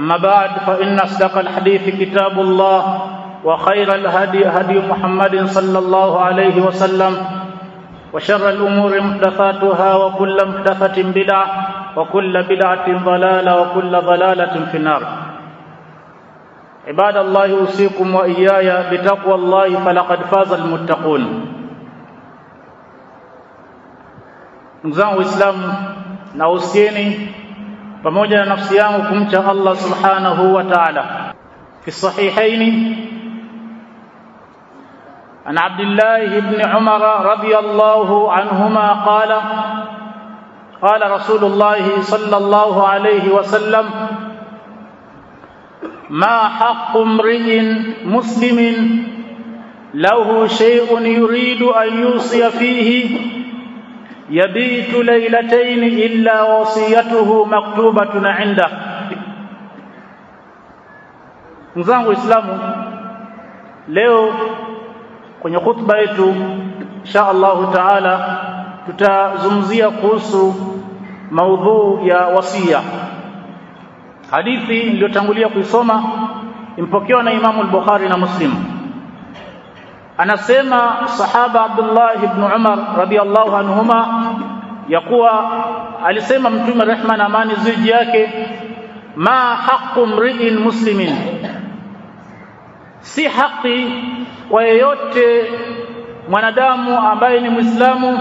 أما بعد فإن أصدق الحديث كتاب الله وخير الهدي هدي محمد صلى الله عليه وسلم وشر الأمور محدثاتها وكل محدثة بدعة وكل بدعة ضلالة وكل ضلالة في النار. عباد الله أوصيكم وإياي بتقوى الله فلقد فاز المتقون. Zangu waislamu nausieni pamoja na nafsi yangu kumcha allah subhanahu wa taala. Fi sahihaini عن عبد الله بن عمر رضي الله عنهما قال قال رسول الله صلى الله عليه وسلم ما حق امرئ مسلم له شيء يريد ان يوصي فيه yabitu lailatayn illa wasiyatuhu maktubatun inda. Mzangu islamu leo kwenye khutba yetu insha Allah taala tutazunguzia kuhusu maudhu ya wasia hadithi iliyotangulia kuisoma impokewa na Imamu al-Bukhari na Muslim anasema sahaba Abdullah ibn Umar radiyallahu anhuma ya kuwa alisema mtume rehma na amani ziji yake ma haqqu mri'in muslimin. Si haki kwa yeyote mwanadamu ambaye ni Muislamu.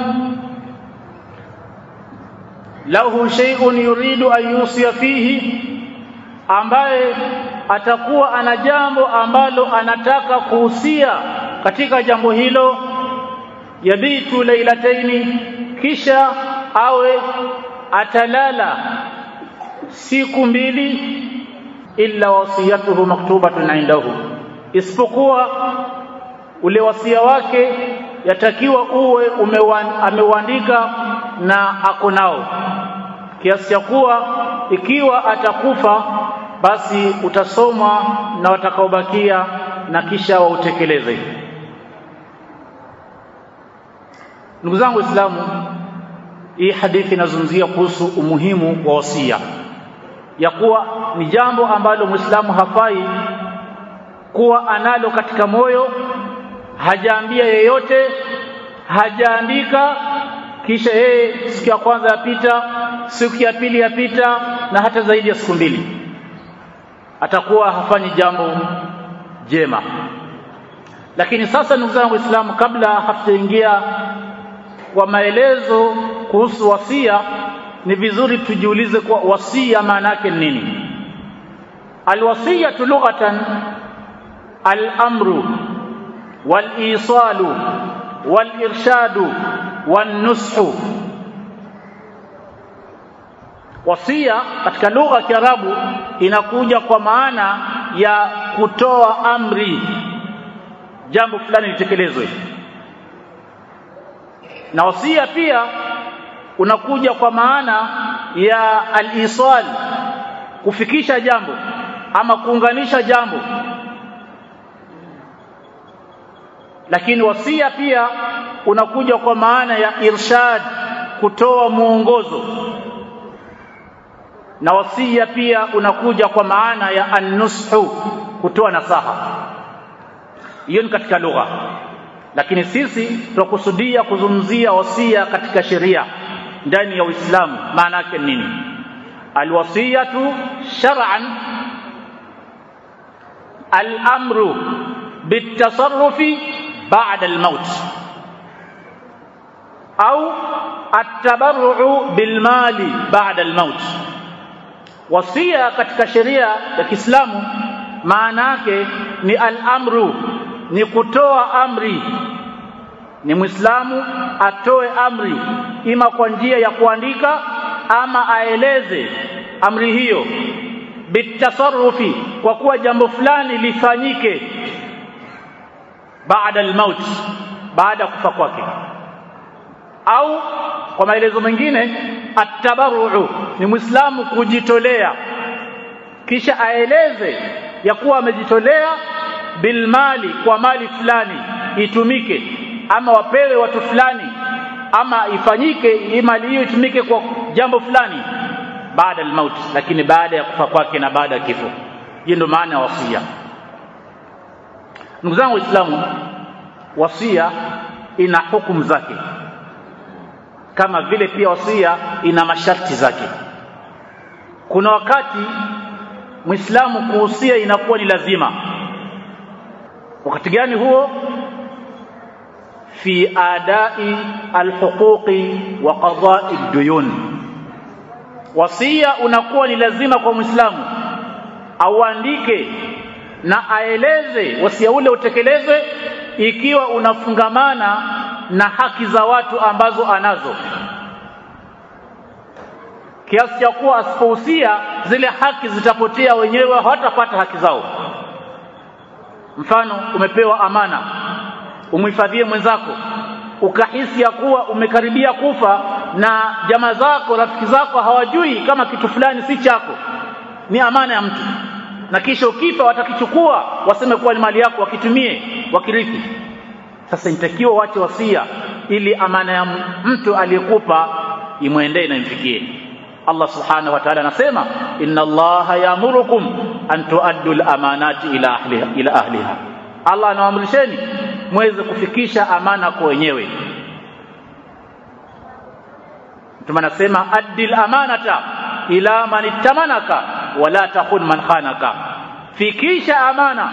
Lahu shay'un yuridu an yusiya fihi ambaye atakuwa ana jambo ambalo anataka kuhusia katika jambo hilo yabitu lailataini kisha awe atalala siku mbili illa wasiyatuhu maktubatun indahu isipokuwa ule wasia wake yatakiwa uwe ameuandika na ako nao. Kiasi cha kuwa ikiwa atakufa basi utasomwa na watakaobakia na kisha wautekeleze ndugu zangu waislamu hii hadithi inazungumzia kuhusu umuhimu wa wasia. Ya kuwa ni jambo ambalo muislamu hafai kuwa analo katika moyo hajaambia yeyote hajaandika kisha yeye siku ya kwanza yapita siku ya pili yapita na hata zaidi ya siku mbili. Atakuwa hafanyi jambo jema. Lakini sasa ndugu zangu waislamu kabla hatujaingia kwa maelezo kuhusu wasia ni vizuri tujiulize kwa wasia maana yake nini. Alwasiyatu lughatan alamru walisalu wal-irshadu wan-nushu. Wasia katika lugha ya Kiarabu inakuja kwa maana ya kutoa amri. Jambo fulani litekelezwe na wasia pia unakuja kwa maana ya al-isal kufikisha jambo ama kuunganisha jambo. Lakini wasia pia unakuja kwa maana ya irshad kutoa mwongozo. Na wasia pia unakuja kwa maana ya an kutoa nasaha. Hiyo ni katika lugha lakini sisi tunakusudia kuzungumzia wasia katika sheria ndani ya Uislamu maana yake nini alwasiyatu shar'an al-amru bitasarrufi ba'da al-maut au at-tabarru'u bilmali ba'da al-maut wasia katika sheria ya Kiislamu maana yake ni al-amru ni kutoa amri ni Muislamu atoe amri. Ima kwa njia ya kuandika ama aeleze amri hiyo. Bitasarufi, kwa kuwa jambo fulani lifanyike baada almaut baada ya kufa kwake. Au kwa maelezo mengine atabaruu, ni muislamu kujitolea. Kisha aeleze ya kuwa amejitolea bilmali kwa mali fulani itumike ama wapewe watu fulani ama ifanyike hii mali hiyo itumike kwa jambo fulani baada almaut lakini baada ya kufa kwake na baada ya kifo. Hiyo ndio maana ya wasia. Ndugu zangu waislamu wasia ina hukumu zake kama vile pia wasia ina masharti zake. Kuna wakati muislamu kuhusia inakuwa ni lazima. Wakati gani huo fi adai alhuquqi wa qada'i duyun wasia unakuwa ni lazima kwa muislamu auandike na aeleze wasia ule utekelezwe ikiwa unafungamana na haki za watu ambazo anazo. Kiasi cha kuwa asipohusia zile haki zitapotea wenyewe hawatapata haki zao. Mfano umepewa amana umhifadhie mwenzako. Ukahisi ya kuwa umekaribia kufa na jamaa zako rafiki zako hawajui kama kitu fulani si chako. Ni amana ya mtu. Na kisha ukifa watakichukua waseme kuwa ni mali yako wakitumie wakirithi. Sasa inatakiwa wache wasia ili amana ya mtu aliyekupa imwendee na imfikie. Allah subhanahu wa ta'ala anasema inna Allaha yaamurukum an tuaddu al-amanati ila ahliha ila ahliha. Allah anawaamrisheni muweze kufikisha amana kwa wenyewe. Mtume anasema addil amanata ila man ittamanaka wala takhun man khanaka. Fikisha amana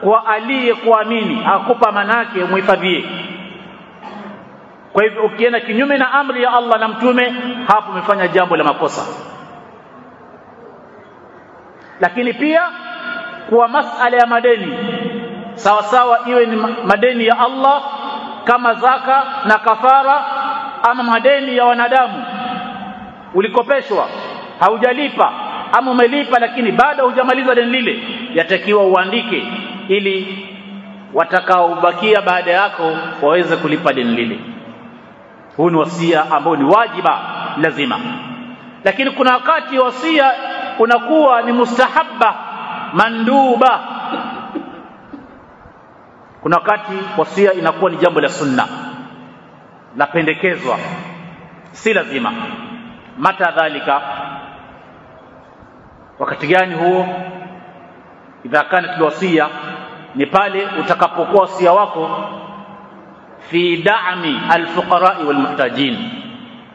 kwa aliyekuamini akupa manake muhifadhie. Kwa hivyo ukienda kinyume na amri ya Allah na mtume hapo umefanya jambo la makosa. Lakini pia kwa masala ya madeni sawa sawa iwe ni madeni ya Allah kama zaka na kafara ama madeni ya wanadamu. Ulikopeshwa haujalipa ama umelipa lakini bado hujamaliza deni lile. Yatakiwa uandike ili watakaobakia baada yako waweze kulipa deni lile. Huu ni wasia ambao ni wajiba lazima. Lakini kuna wakati wasia unakuwa ni mustahabba manduba kuna wakati wasia inakuwa ni jambo la sunna. Lapendekezwa si lazima. Mata dhalika wakati gani huo? Idha kanat alwasiya ni pale utakapokuwa wasia wako fi da'mi alfuqara'i walmuhtajin.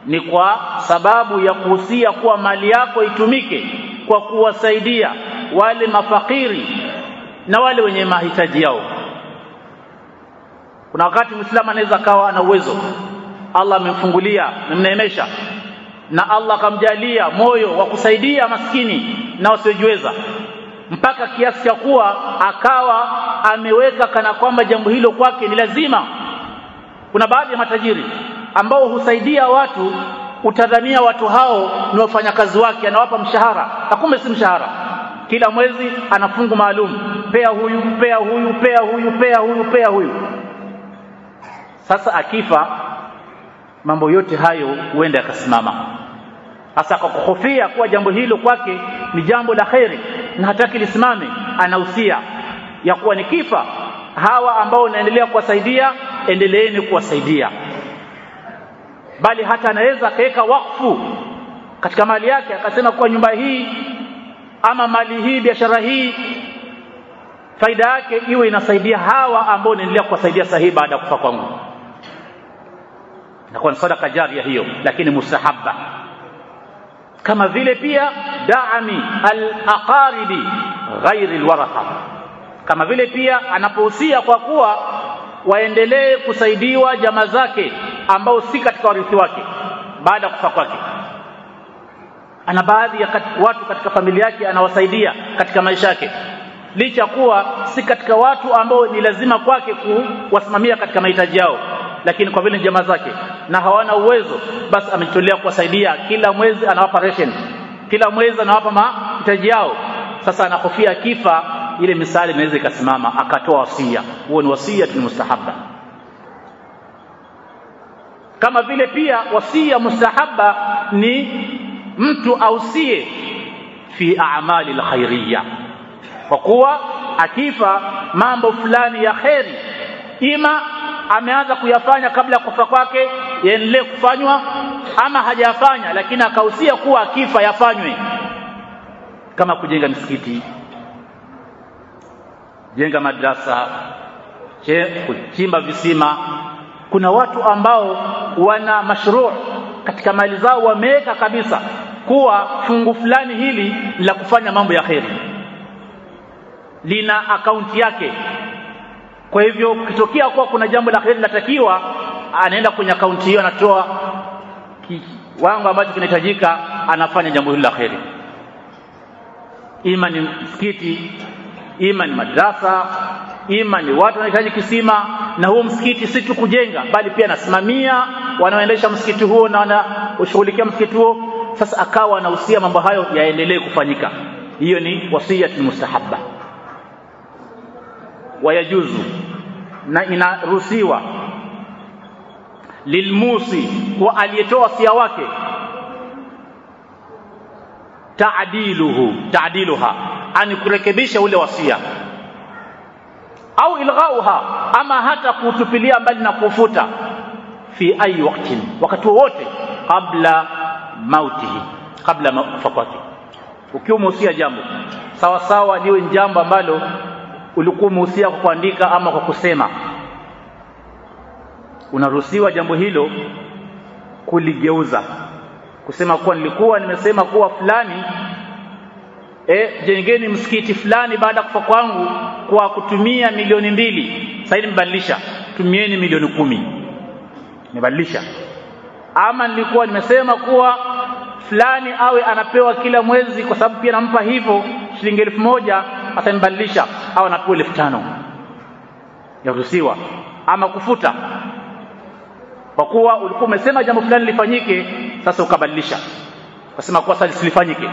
Ni kwa sababu ya kuhusia kuwa mali yako itumike kwa kuwasaidia wale mafakiri na wale wenye mahitaji yao kuna wakati muislamu anaweza kawa ana uwezo. Allah amemfungulia amemneemesha. Na Allah akamjalia moyo wa kusaidia maskini na wasiojiweza. Mpaka kiasi cha kuwa akawa ameweka kana kwamba jambo hilo kwake ni lazima. Kuna baadhi ya matajiri ambao husaidia watu utadhania watu hao ni wafanyakazi wake anawapa mshahara. Na kumbe si mshahara. Kila mwezi ana fungu maalum. Pea huyu pea huyu pea huyu pea huyu pea huyu sasa akifa mambo yote hayo huenda yakasimama. Hasa kwa kuhofia kuwa jambo hilo kwake ni jambo la kheri na hataki lisimame anahusia ya kuwa nikifa hawa ambao naendelea kuwasaidia endeleeni kuwasaidia. Bali hata anaweza akaweka wakfu katika mali yake akasema kuwa nyumba hii ama mali hii biashara hii faida yake iwe inasaidia hawa ambao naendelea kuwasaidia sahihi baada ya kufa kwangu inakuwa ni sadaka jaria hiyo lakini mustahabba kama vile pia daami alaqaribi ghairi alwaratha. Kama vile pia anapohusia kwa kuwa waendelee kusaidiwa jamaa zake ambao si katika warithi wake baada ya kufa kwake. Ana baadhi ya watu katika familia yake anawasaidia katika maisha yake. Licha kuwa si katika watu ambao ni lazima kwake kuwasimamia katika mahitaji yao lakini kwa vile jamaa zake na hawana uwezo basi amejitolea kuwasaidia. Kila mwezi anawapa ration. Kila mwezi anawapa mahitaji yao. Sasa anahofia kifa ile misali inaweza ikasimama akatoa wasia. Huo ni wasia ni mustahaba. Kama vile pia wasia mustahaba ni mtu ausie fi a'mali alkhairiyya kwa kuwa akifa mambo fulani ya kheri ima ameanza kuyafanya kabla ya kufa kwake yaendelee kufanywa ama hajafanya lakini akahusia kuwa akifa yafanywe. Kama kujenga misikiti jenga madrasa kuchimba visima. Kuna watu ambao wana mashruu katika mali zao wameweka kabisa kuwa fungu fulani hili la kufanya mambo ya kheri. Lina akaunti yake kwa hivyo kitokea kuwa kuna jambo la kheri linatakiwa anaenda kwenye akaunti hiyo anatoa kiwango ambacho kinahitajika anafanya jambo hilo la kheri ima ni msikiti ima ni madrasa ima ni watu wanahitaji kisima na huo msikiti si tu kujenga bali pia anasimamia wanaoendesha msikiti huo na wanashughulikia msikiti huo. Sasa akawa anahusia mambo hayo yaendelee kufanyika. Hiyo ni wasiyatu mustahabba wayajuzu na inaruhusiwa. Lilmusi kwa aliyetoa wasia wake. Taadiluhu taadiluha ani kurekebisha ule wasia. Au ilghauha ama hata kutupilia mbali na kufuta. Fi ayi waktin wakati wowote kabla mautihi kabla kufa kwake. Ukiwa umehusia jambo sawa sawa liwe jambo ambalo ulikuwa umehusia kwa kuandika ama kwa kusema. Unaruhusiwa jambo hilo kuligeuza. Kusema kuwa nilikuwa nimesema kuwa fulani e, jengeni msikiti fulani baada ya kufa kwangu kwa kutumia milioni mbili. Sasa nimebadilisha. Tumieni milioni kumi. Nimebadilisha. Ama nilikuwa nimesema kuwa fulani awe anapewa kila mwezi kwa sababu pia nampa hivyo shilingi elfu moja sasa au anapewa elfu tano yaruhusiwa. Ama kufuta. Kwa kuwa ulikuwa umesema jambo fulani lifanyike sasa ukabadilisha. Ukasema kuwa sasa lisilifanyike.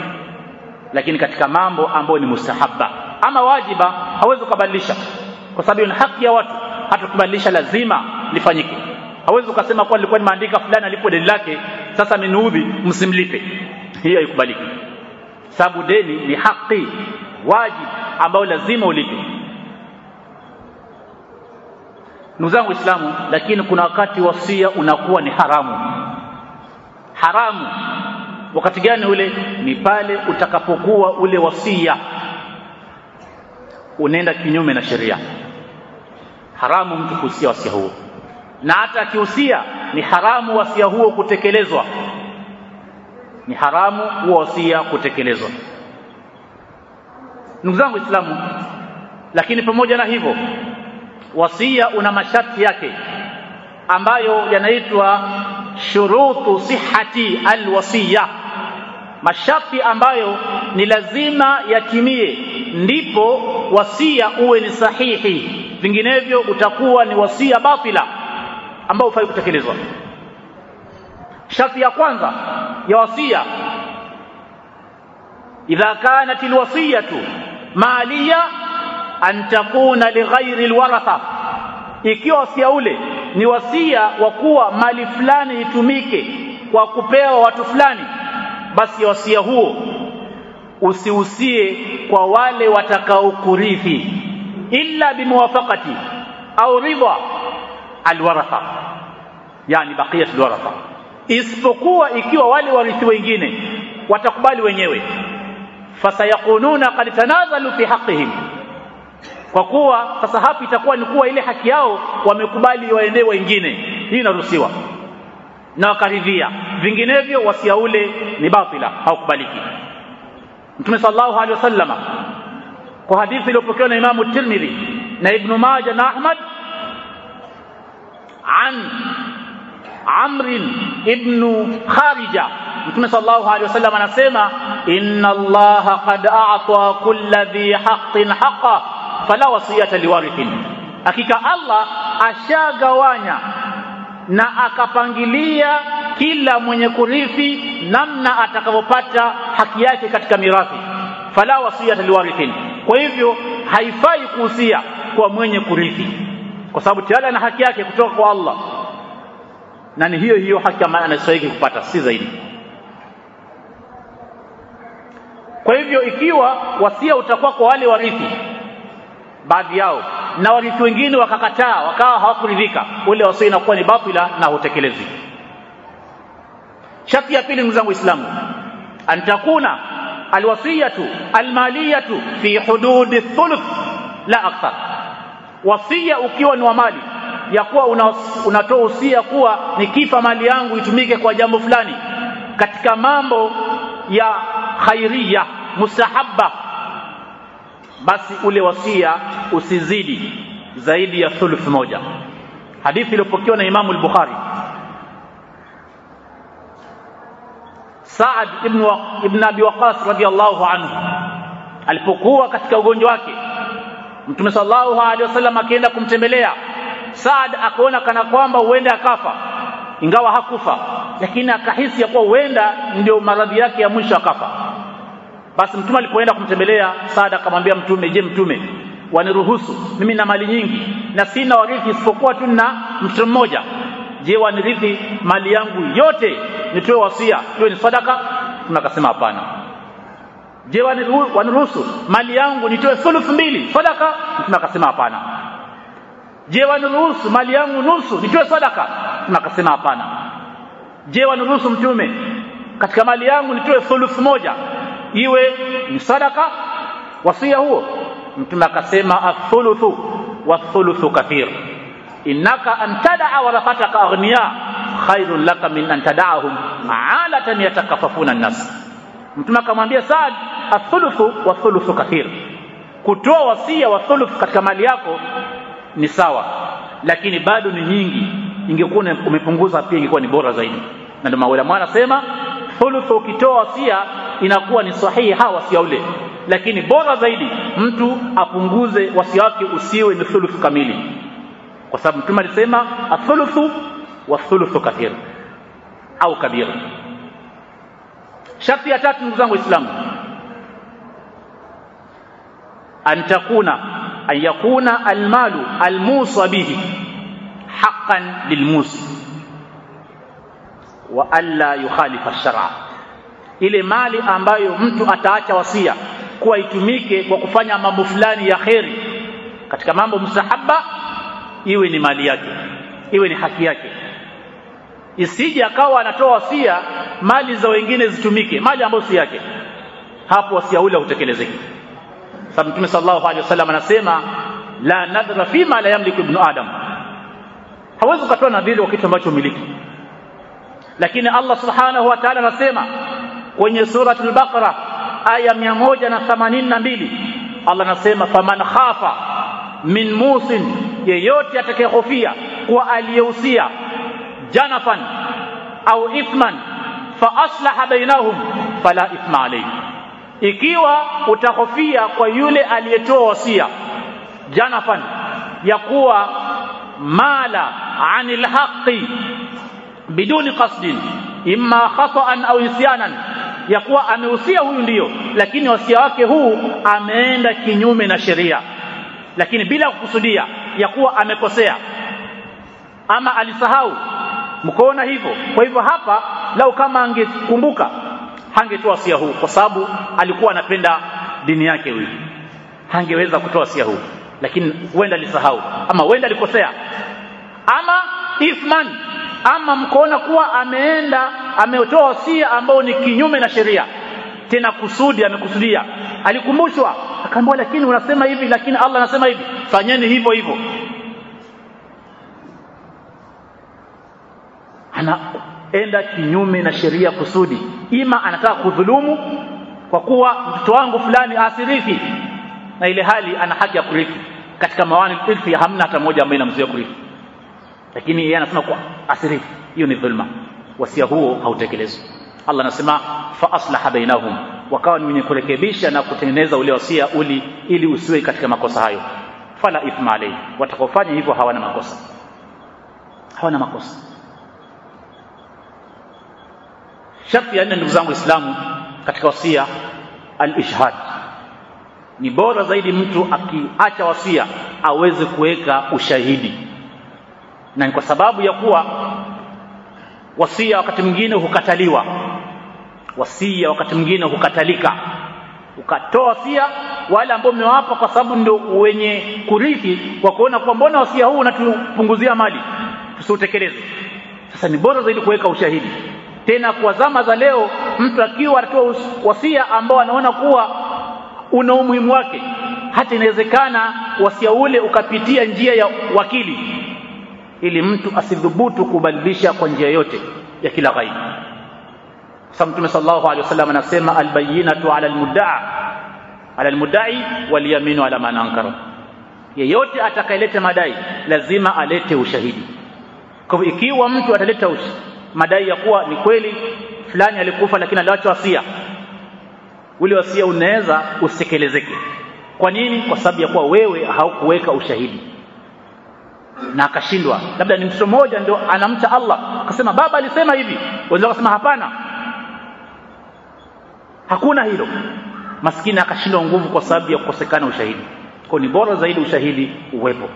Lakini katika mambo ambayo ni mustahaba. Ama wajiba hawezi ukabadilisha. Kwa sababu ni haki ya watu. Hata kubadilisha lazima lifanyike. Hawezi ukasema kuwa nilikuwa nimeandika fulani alipo deni lake sasa ameniudhi msimlipe. Hiyo haikubaliki. Sababu deni ni haki wajibu ambao lazima ulipe. Ndugu zangu waislamu lakini kuna wakati wasia unakuwa ni haramu. Haramu. Wakati gani ule? Ni pale utakapokuwa ule wasia unaenda kinyume na sheria. Haramu mtu kuhusia wasia huo. Na hata akihusia ni haramu wasia huo kutekelezwa. Ni haramu huo wasia kutekelezwa ndugu zangu waislamu lakini pamoja na hivyo wasia una masharti yake ambayo yanaitwa shurutu sihati alwasiya. Masharti ambayo ni lazima yatimie ndipo wasia uwe ni sahihi. Vinginevyo utakuwa ni wasia batila ambao hufai kutekelezwa. Sharti ya kwanza ya wasia idha kanat alwasiyatu maliya an takuna lighairi alwaratha. Ikiwa wasia ule ni wasia wa kuwa mali fulani itumike kwa kupewa watu fulani basi wasia huo usiusie kwa wale watakaokurithi illa bimuwafaqati au ridha alwaratha yani baqiyat alwaratha. Isipokuwa ikiwa wale warithi wengine watakubali wenyewe fasayakununa qad tanazalu fi haqqihim kwa kuwa sasa hapa itakuwa ni kuwa ile haki yao wamekubali waendee wengine hii inaruhusiwa na wakaridhia vinginevyo wasia ule ni batila haukubaliki mtume sallallahu alaihi wasallama kwa hadithi iliyopokewa na imamu tirmidhi na ibnu maja na ahmad an amrin ibnu kharija mtume sallallahu alaihi wasallam anasema inna allaha qad a'ta kulla dhi haqqin haqqa fala wasiyata liwarithin. Hakika allah ashagawanya na akapangilia kila mwenye kurithi namna atakavyopata haki yake katika mirathi. Fala wasiyata liwarithin. Kwa hivyo haifai kuhusia kwa mwenye kurithi. Kwa sababu tayari ana haki yake kutoka kwa Allah. Na ni hiyo hiyo haki ambayo anastahili kupata si zaidi kwa hivyo ikiwa wasia utakuwa kwa wale warithi baadhi yao na warithi wengine wakakataa wakawa hawakuridhika ule wasia inakuwa ni batila na hutekelezi. Sharti ya pili ndugu zangu waislamu antakuna alwasiyatu almaliyatu fi hududi thuluth la akthar. Wasia ukiwa ni wa mali ya kuwa unatoa una usia kuwa nikifa mali yangu itumike kwa jambo fulani katika mambo ya khairia mustahabba basi ule wasia usizidi zaidi ya thuluth moja. Hadithi iliyopokewa na Imamu al-Bukhari. Saad ibn, wa, ibn Abi Waqas radiyallahu anhu alipokuwa katika ugonjwa wake Mtume sallallahu alaihi wasallam akienda kumtembelea Saad akaona kana kwamba huenda akafa ingawa hakufa lakini akahisi ya kuwa huenda ndio maradhi yake ya mwisho akafa basi mtume alipoenda kumtembelea Saada akamwambia mtume je mtume waniruhusu? Mimi na mali nyingi na sina warithi isipokuwa tu na mtoto mmoja. Je wanirithi mali yangu yote? Nitoe wasia iwe ni sadaka? Mtume akasema hapana. Je waniruhusu? Mali yangu nitoe thuluth mbili sadaka? Mtume akasema hapana. Je waniruhusu? Mali yangu nusu nitoe sadaka? Mtume akasema hapana. Je waniruhusu mtume? Katika mali yangu nitoe thuluth moja iwe ni sadaka wasia huo. Mtume akasema athuluthu wathuluthu kathir. Innaka an tadaa warathataka aghniya khairun laka min an tadaahum alatan yatakafafuna nnas mtume akamwambia Saad athuluthu wathuluthu kathir. Kutoa wasia wa thuluth katika mali yako ni sawa lakini bado ni nyingi. Ingekuwa umepunguza pia ingekuwa ni bora zaidi. Na ndio maulama anasema thuluthu ukitoa wasia inakuwa ni sahihi hawa wasia ule lakini bora zaidi mtu apunguze wasia wake usiwe ni thuluth kamili kwa sababu mtume alisema athuluthu wa thuluthu kathir au kabira sharti ya tatu ndugu zangu waislamu an takuna an yakuna almalu almusa bihi haqqan lilmusi wa alla yukhalifa shar'a ile mali ambayo mtu ataacha wasia kuwa itumike kwa kufanya mambo fulani ya kheri. Katika mambo mustahaba iwe ni mali yake iwe ni haki yake. Isije akawa anatoa wasia mali za wengine zitumike mali ambayo si yake. Hapo wasia ule hutekelezeki sababu mtume sallallahu alaihi wasallam anasema la nadhra fima la yamliku ibnu adam. Hawezi ukatoa nadhiri kwa kitu ambacho umiliki. Lakini Allah subhanahu wa ta'ala anasema kwenye suratul baqara aya 182 Allah anasema faman khafa min musin yeyote atakayehofia kuwa aliyehusia janafan au ithman fa aslaha bainahum fala ithma alayhi ikiwa utahofia kwa yule aliyetoa wasia janafan ya kuwa mala anil haqqi biduni qasdin imma khata'an au isyanan ya kuwa amehusia huyu ndiyo lakini wasia wake huu ameenda kinyume na sheria. Lakini bila kukusudia ya kuwa amekosea ama alisahau mkoona hivyo. Kwa hivyo hapa lau kama angekumbuka hangetoa wasia huu kwa sababu alikuwa anapenda dini yake huyu. Hangeweza kutoa wasia huu lakini huenda alisahau ama huenda alikosea. Ama ithman ama mkoona kuwa ameenda ametoa wasia ambao ni kinyume na sheria tena kusudi amekusudia. Alikumbushwa akaambiwa lakini unasema hivi lakini Allah anasema hivi fanyeni hivyo hivyo. Anaenda kinyume na sheria kusudi. Ima anataka kudhulumu kwa kuwa mtoto wangu fulani asirithi na ile hali ana haki ya kurithi. Katika mawani irthi hamna hata mmoja ambaye inamzuia kurithi lakini yeye anasema kwa asirithi hiyo ni dhulma. Wasia huo hautekelezwi. Allah anasema fa aslaha bainahum. Wakawa ni wenye kurekebisha na kutengeneza ule wasia uli ili usiwe katika makosa hayo. Fala ithma alayhi. Watakaofanya hivyo hawana makosa. Hawana makosa. Sharti ya nne ndugu zangu Waislamu katika wasia al-ishhad. Ni bora zaidi mtu akiacha wasia aweze kuweka ushahidi na ni kwa sababu ya kuwa wasia wakati mwingine hukataliwa. Wasia wakati mwingine hukatalika. Ukatoa wasia wale ambao umewapa kwa sababu ndio wenye kurithi kwa kuona kwa mbona wasia huu unatupunguzia mali tusiutekeleze. Sasa ni bora zaidi kuweka ushahidi. Tena kwa zama za leo mtu akiwa anatoa wasia ambao anaona kuwa una umuhimu wake hata inawezekana wasia ule ukapitia njia ya wakili ili mtu asidhubutu kubadilisha kwa njia yote ya kila ghaibu sababu mtume sallallahu alaihi wasallam anasema albayinatu ala almudda'a ala almudda'i walyaminu ala man ankara yeyote atakayeleta madai lazima alete ushahidi. Kwa hivyo ikiwa mtu ataleta madai ya kuwa ni kweli fulani alikufa lakini aliacha wasia ule wasia unaweza usitekelezeke kwa nini? Kwa sababu ya kuwa wewe haukuweka ushahidi na akashindwa. Labda ni mtoto mmoja ndio anamcha Allah. Akasema baba alisema hivi. Wenzao wakasema hapana. Hakuna hilo. Maskini akashindwa nguvu kwa sababu ya kukosekana ushahidi. Kwa ni bora zaidi ushahidi uwepo.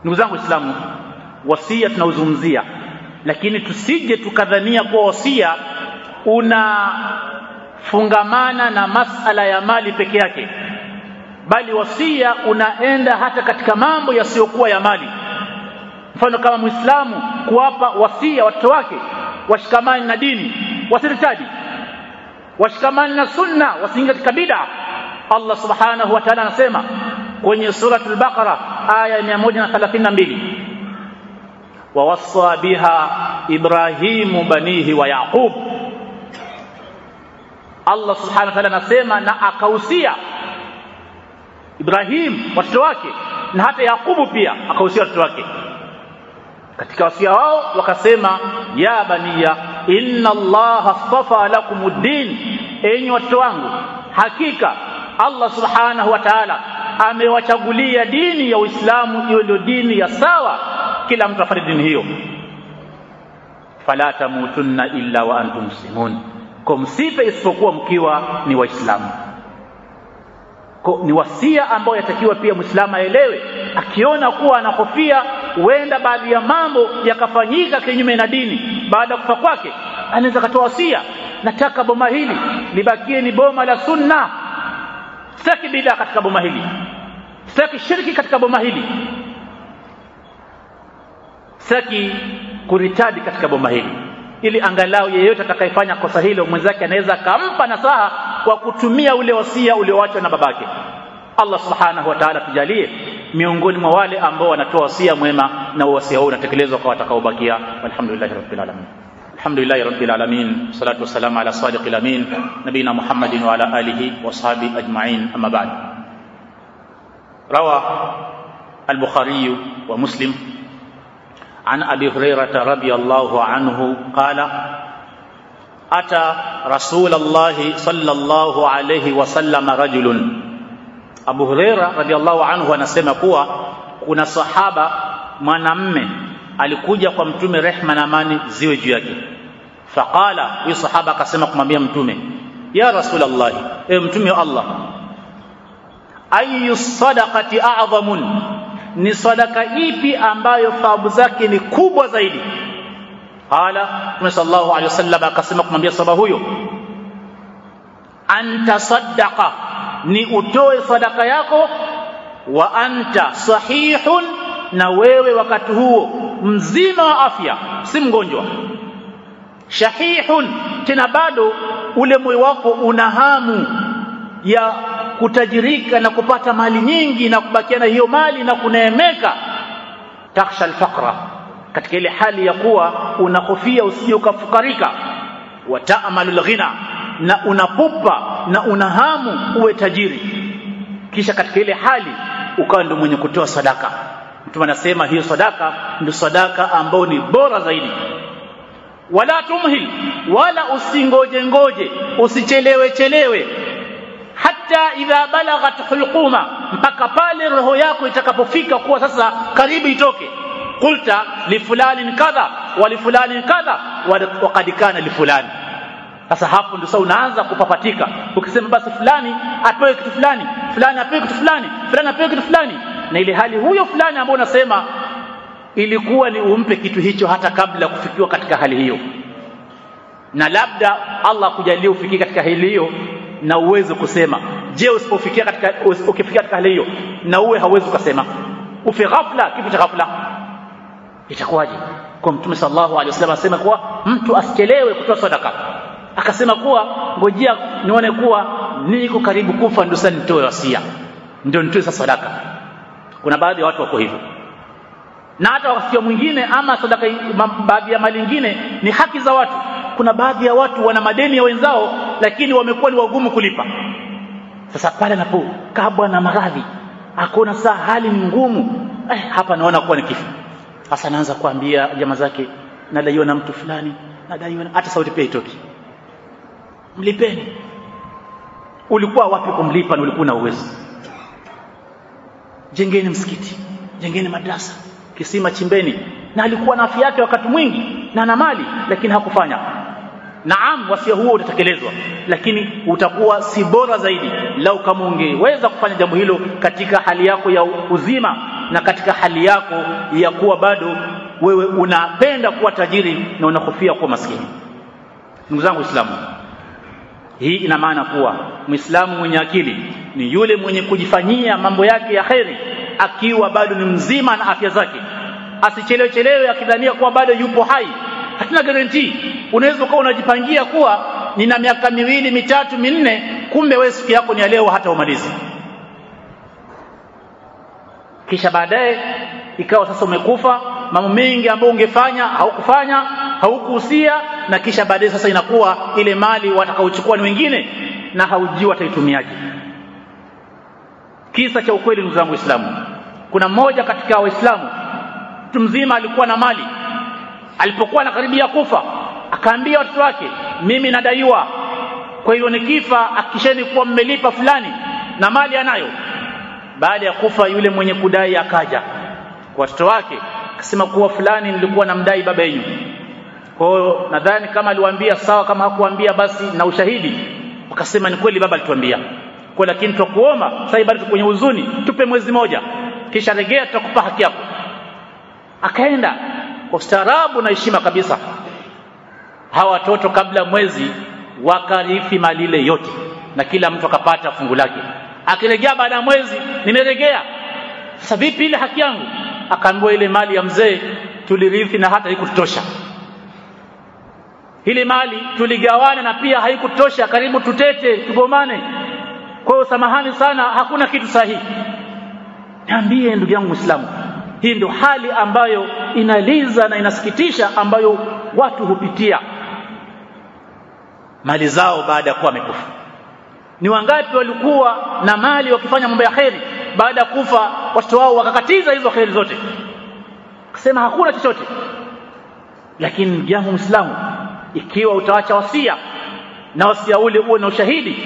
Ndugu zangu waislamu wasia tunauzungumzia lakini tusije tukadhania kuwa wasia unafungamana na masala ya mali peke yake bali wasia unaenda hata katika mambo yasiyokuwa ya mali mfano kama muislamu kuwapa wasia watoto wake washikamani na dini wasiritaji washikamani na sunna wasiingie katika bid'a Allah subhanahu wa ta'ala anasema kwenye suratul baqara aya ya 132 wawassa biha ibrahimu banihi wa yaqub Allah subhanahu wa ta'ala anasema na akausia Ibrahim watoto wake na hata Yakubu pia akahusia watoto wake. Katika wasia wao wakasema ya baniya inna allaha astafa lakumuddin enyi watoto wangu hakika Allah subhanahu wa ta'ala amewachagulia dini ya Uislamu hiyo ndio dini ya sawa kila mtu afanye dini hiyo. Fala tamutunna illa wa antum muslimun. Kwa isipokuwa mkiwa ni waislamu ni wasia ambao yatakiwa pia muislamu aelewe. Akiona kuwa anakofia huenda baadhi ya mambo yakafanyika kinyume na dini. Baada ya kufa kwake anaweza katoa wasia. Nataka boma hili libakie ni boma la sunna. Sitaki bidaa katika boma hili. Sitaki shirki katika boma hili. Sitaki kuritadi katika boma hili. Ili angalau yeyote atakayefanya kosa hilo mwenzake anaweza akampa nasaha kwa kutumia ule wasia ulioachwa na babake Allah subhanahu wa ta'ala tujalie miongoni mwa wale ambao wanatoa wasia mwema na wasia huu unatekelezwa kwa watakaobakia alhamdulillah rabbil alamin الحمد لله رب العالمين والصلاة والسلام على صادق الأمين نبينا محمد وعلى آله وصحبه أجمعين أما بعد روى البخاري ومسلم عن أبي هريرة رضي الله عنه قال اتى رسول الله صلى الله عليه وسلم رجل ابو هريره رضي الله عنه anasema kuwa kuna sahaba mwanamme alikuja kwa mtume rehma na amani ziwe juu yake faqala huyu sahaba akasema kumwambia mtume ya rasulullah e mtume wa allah ayu sadaqati a'zamun ni sadaka ipi ambayo thawabu zake ni kubwa zaidi qala mtume sallallahu alaihi wasallam akasema kumwambia sahaba huyo anta saddaqa ni utoe sadaka yako wa anta sahihun na wewe wakati huo mzima wa afya si mgonjwa shahihun tena bado ule moyo wako una hamu ya kutajirika na kupata mali nyingi na kubakia na hiyo mali na kuneemeka takhsha alfaqra katika ile hali ya kuwa unahofia usije ukafukarika wa ta'malul ghina na unapupa na unahamu uwe tajiri. Kisha katika ile hali ukawa ndio mwenye kutoa sadaka. Mtume anasema hiyo sadaka ndio sadaka ambayo ni bora zaidi. Wala tumhil wala usingoje ngoje usichelewe chelewe. Hata idha balaghat hulquma mpaka pale roho yako itakapofika kuwa sasa karibu itoke qulta li fulani kadha wa li fulani kadha wa qad kana li fulani sasa hapo ndio sasa unaanza kupapatika. Ukisema basi fulani apewe kitu fulani fulani apewe kitu fulani fulani apewe kitu fulani. Na ile hali huyo fulani ambaye unasema ilikuwa ni umpe kitu hicho hata kabla kufikiwa katika hali hiyo. Na labda Allah kujalia ufikie katika hali hiyo na uweze kusema. Je usipofikia katika ukifikia katika hali hiyo na uwe hauwezi kusema ufe ghafla kitu cha ghafla itakuwaje? Kwa mtume sallallahu alaihi wasallam asema kuwa mtu asichelewe kutoa sadaka. Akasema kuwa ngojea nione kuwa niko karibu kufa ndio sasa nitoe wasia. Ndio nitoe sasa sadaka. Kuna baadhi ya watu wako hivyo. Na hata wakati mwingine ama sadaka baadhi ya mali nyingine ni haki za watu. Kuna baadhi ya watu wana madeni ya wenzao lakini wamekuwa ni wagumu kulipa. Sasa pale anapokabwa na maradhi akona saa hali ngumu. Eh, hapa naona kuwa ni kifo sasa anaanza kuambia jamaa zake nadaiwa na mtu fulani nadaiwa na hata sauti pia itoki mlipeni. Ulikuwa wapi kumlipa na ulikuwa na uwezo? Jengeni msikiti jengeni madrasa kisima chimbeni. Na alikuwa na afya yake wakati mwingi na ana mali lakini hakufanya. Naam wasia huo utatekelezwa lakini utakuwa si bora zaidi. Lau kama ungeweza kufanya jambo hilo katika hali yako ya uzima na katika hali yako ya kuwa bado wewe unapenda kuwa tajiri na unahofia kuwa maskini. Ndugu zangu waislamu hii ina maana kuwa muislamu mwenye akili ni yule mwenye kujifanyia mambo yake ya kheri akiwa bado ni mzima na afya zake. Asichelewe chelewe akidhania kuwa bado yupo hai. Hatuna guarantee. Unaweza ukawa unajipangia kuwa nina miaka miwili mitatu minne kumbe wewe siku yako ni ya leo hata umalizi kisha baadaye ikawa sasa umekufa mambo mengi ambayo ungefanya haukufanya haukuhusia na kisha baadaye sasa inakuwa ile mali watakaochukua ni wengine na haujui wataitumiaje. Kisa cha ukweli ndugu zangu waislamu. Kuna mmoja katika waislamu mtu mzima alikuwa na mali. Alipokuwa anakaribia kufa akaambia watoto wake mimi nadaiwa. Kwa hiyo nikifa akisheni kuwa mmelipa fulani na mali anayo baada ya kufa yule mwenye kudai akaja. Kwa watoto wake akasema kuwa fulani nilikuwa namdai baba yenu. Kwa hiyo nadhani kama aliwaambia sawa kama hakuambia basi na ushahidi. Akasema ni kweli baba alituambia. Kwa lakini tukuomba sasa bado kwenye huzuni tupe mwezi moja. Kisha regea tutakupa haki yako. Akaenda. Kwa ustaarabu na heshima kabisa. Hawa watoto kabla mwezi wakarifi mali ile yote. Na kila mtu akapata fungu lake akirejea baada ya mwezi nimeregea. Sasa vipi ile haki yangu? Akaambiwa ile mali ya mzee tulirithi na hata haikutosha. Ile mali tuligawana na pia haikutosha. Karibu tutete tugomane. Kwa hiyo samahani sana hakuna kitu sahihi. Niambie ndugu yangu muislamu hii ndio hali ambayo inaliza na inasikitisha ambayo watu hupitia. Mali zao baada ya kuwa wamekufa ni wangapi walikuwa na mali wakifanya mambo ya kheri? Baada ya kufa watoto wao wakakatiza hizo kheri zote. Kusema hakuna chochote. Lakini ndugu yangu muislamu ikiwa utaacha wasia na wasia ule uwe na ushahidi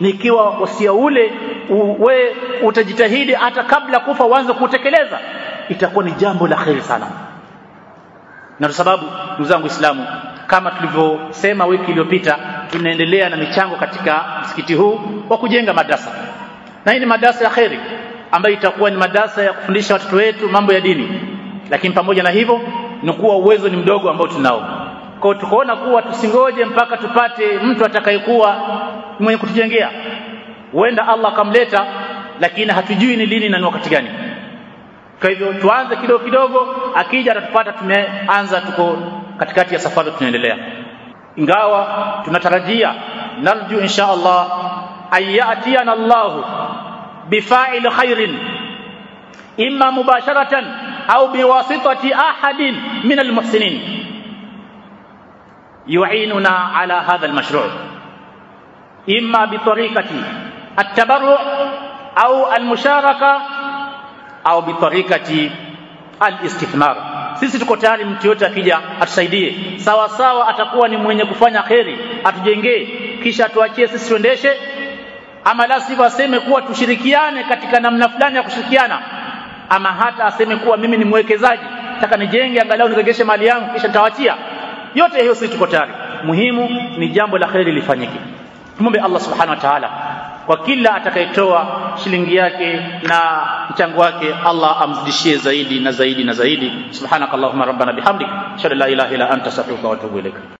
ni ikiwa wasia ule uwe utajitahidi hata kabla kufa uanze kutekeleza itakuwa ni jambo la kheri sana. Na kwa sababu ndugu zangu Waislamu kama tulivyosema wiki iliyopita tunaendelea na michango katika msikiti huu wa kujenga madrasa. Na hii ni madrasa ya kheri ambayo itakuwa ni madrasa ya kufundisha watoto wetu mambo ya dini. Lakini pamoja na hivyo ni kuwa uwezo ni mdogo ambao tunao. Kwa tukaona kuwa tusingoje mpaka tupate mtu atakayekuwa mwenye kutujengea. Huenda Allah akamleta lakini hatujui ni lini na ni wakati gani. Kwa hivyo tuanze kidogo kidogo akija atatupata tumeanza tuko katikati ya safari tunaendelea ingawa tunatarajia narju insha Allah ayatiana Allah bifa'il khairin imma mubasharatan au biwasitati ahadin min almuhsinin يعيننا على هذا المشروع إما بطريقة التبرع أو المشاركة au bitarikati alistithmar sisi tuko tayari mtu yote akija atusaidie. Sawa sawa atakuwa ni mwenye kufanya kheri atujengee. Kisha atuachie sisi tuendeshe. Ama la sivyo aseme kuwa tushirikiane katika namna fulani ya kushirikiana. Ama hata aseme kuwa mimi ni mwekezaji. Nataka nijenge angalau niregeshe mali yangu kisha nitawachia. Yote hiyo sisi tuko tayari. Muhimu ni jambo la kheri lifanyike. Tumombe Allah subhanahu wa ta'ala kwa kila atakayetoa shilingi yake na mchango wake Allah amzidishie zaidi na zaidi na zaidi. Subhanakallahumma rabbana bihamdik. Shalla la ilaha illa anta astaghfiruka wa atubu ilaik